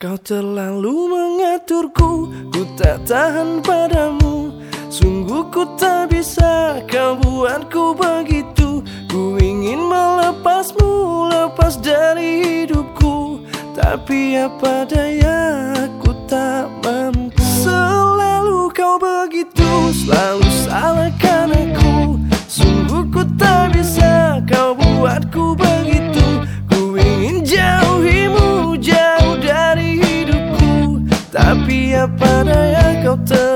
Kau terlalu mengaturku, ku tak tahan padamu. Sungguh ku tak bisa, kau buatku begitu. Ku ingin melepasmu, lepas dari hidupku. Tapi apa daya, ku tak mampu. Selalu kau begitu, selalu salahkan aku Sungguh ku tak bisa, kau buatku begitu kepadanya kau ter